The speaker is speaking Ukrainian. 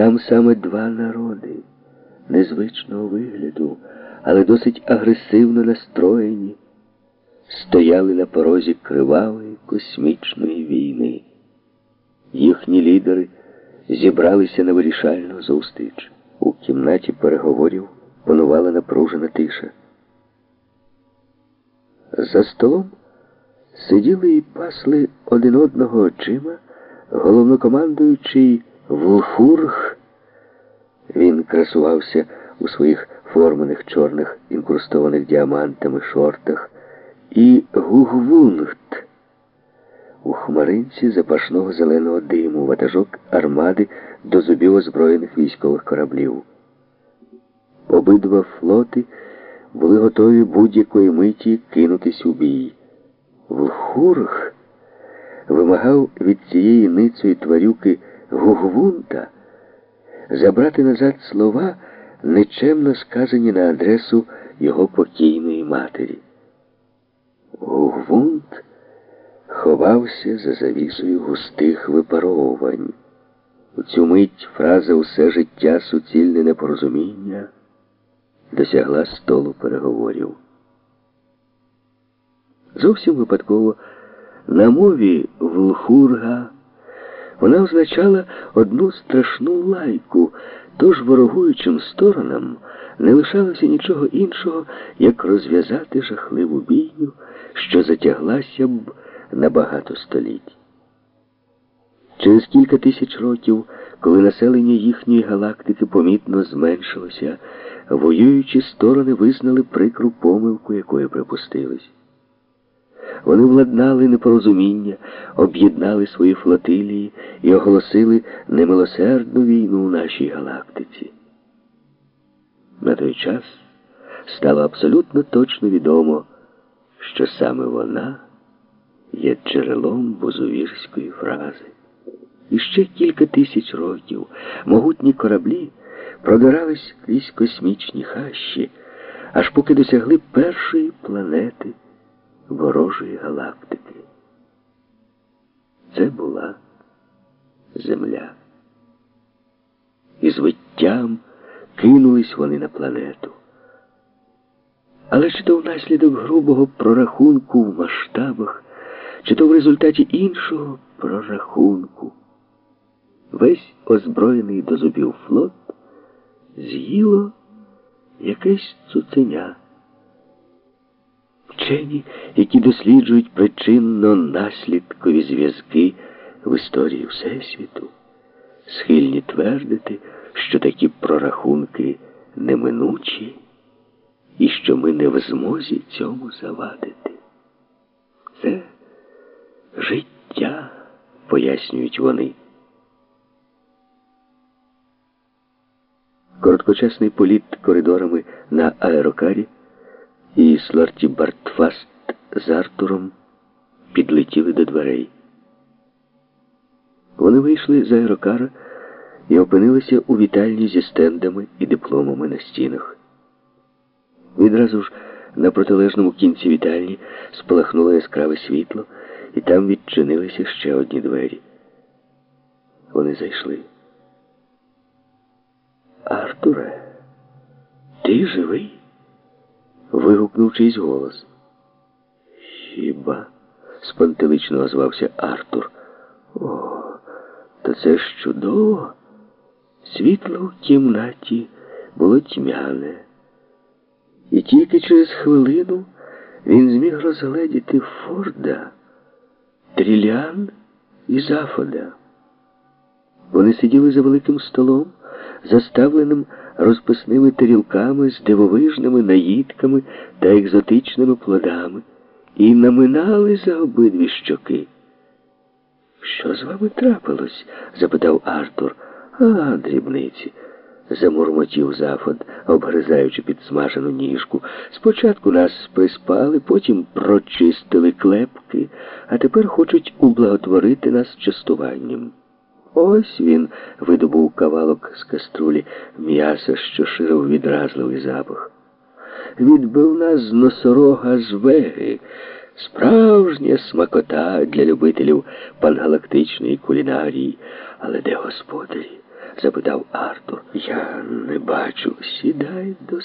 Там саме два народи незвичного вигляду, але досить агресивно настроєні, стояли на порозі кривавої космічної війни. Їхні лідери зібралися на вирішальну зустріч. У кімнаті переговорів панувала напружена тиша. За столом сиділи і пасли один одного очима головнокомандуючий Вулфург. Він красувався у своїх форманих чорних інкрустованих діамантами шортах і Гугвунгт у хмаринці запашного зеленого диму, ватажок армади до зубів озброєних військових кораблів. Обидва флоти були готові будь-якої миті кинутись у бій. Вхург вимагав від цієї ницої тварюки Гугвунта забрати назад слова, нечемно сказані на адресу його покійної матері. Гугвунт ховався за завісою густих випаровувань. У цю мить фраза усе життя суцільне непорозуміння досягла столу переговорів. Зовсім випадково на мові Вулхурга вона означала одну страшну лайку, тож ворогуючим сторонам не лишалося нічого іншого, як розв'язати жахливу бійню, що затяглася б на багато століть. Через кілька тисяч років, коли населення їхньої галактики помітно зменшилося, воюючі сторони визнали прикру помилку, якої припустились. Вони владнали непорозуміння, об'єднали свої флотилії і оголосили немилосердну війну нашій галактиці. На той час стало абсолютно точно відомо, що саме вона є джерелом бузовірської фрази. І ще кілька тисяч років могутні кораблі продирались крізь космічні хащі, аж поки досягли першої планети ворожої галактики. Це була Земля. І з виттям кинулись вони на планету. Але чи то внаслідок грубого прорахунку в масштабах, чи то в результаті іншого прорахунку, весь озброєний до зубів флот з'їло якесь цуценя. Вчені, які досліджують причинно-наслідкові зв'язки в історії Всесвіту, схильні твердити, що такі прорахунки неминучі і що ми не в змозі цьому завадити. Це життя, пояснюють вони. Короткочасний політ коридорами на аерокарі і Сларті Бартфаст з Артуром підлетіли до дверей. Вони вийшли з аерокара і опинилися у вітальні зі стендами і дипломами на стінах. Відразу ж на протилежному кінці вітальні спалахнуло яскраве світло, і там відчинилися ще одні двері. Вони зайшли. Артуре, ти живий? Вигукнув чийсь голос. Хіба? спантелично озвався Артур. О, то це ж чудово. Світло в кімнаті було тьмяне. І тільки через хвилину він зміг розгледіти Форда, Трілян і Зафода. Вони сиділи за великим столом, заставленим розписними тарілками з дивовижними наїдками та екзотичними плодами, і наминали за обидві щоки. Що з вами трапилось? запитав Артур. А, дрібниці замурмотів Зафод, обгризаючи підсмажену ніжку. Спочатку нас приспали, потім прочистили клепки, а тепер хочуть ублаготворити нас частуванням. Ось він видобув кавалок з каструлі м'яса, що ширив відразливий запах. Відбив нас носорога з веги. Справжня смакота для любителів пангалактичної кулінарії. Але де господарі? запитав Артур. Я не бачу. Сідай до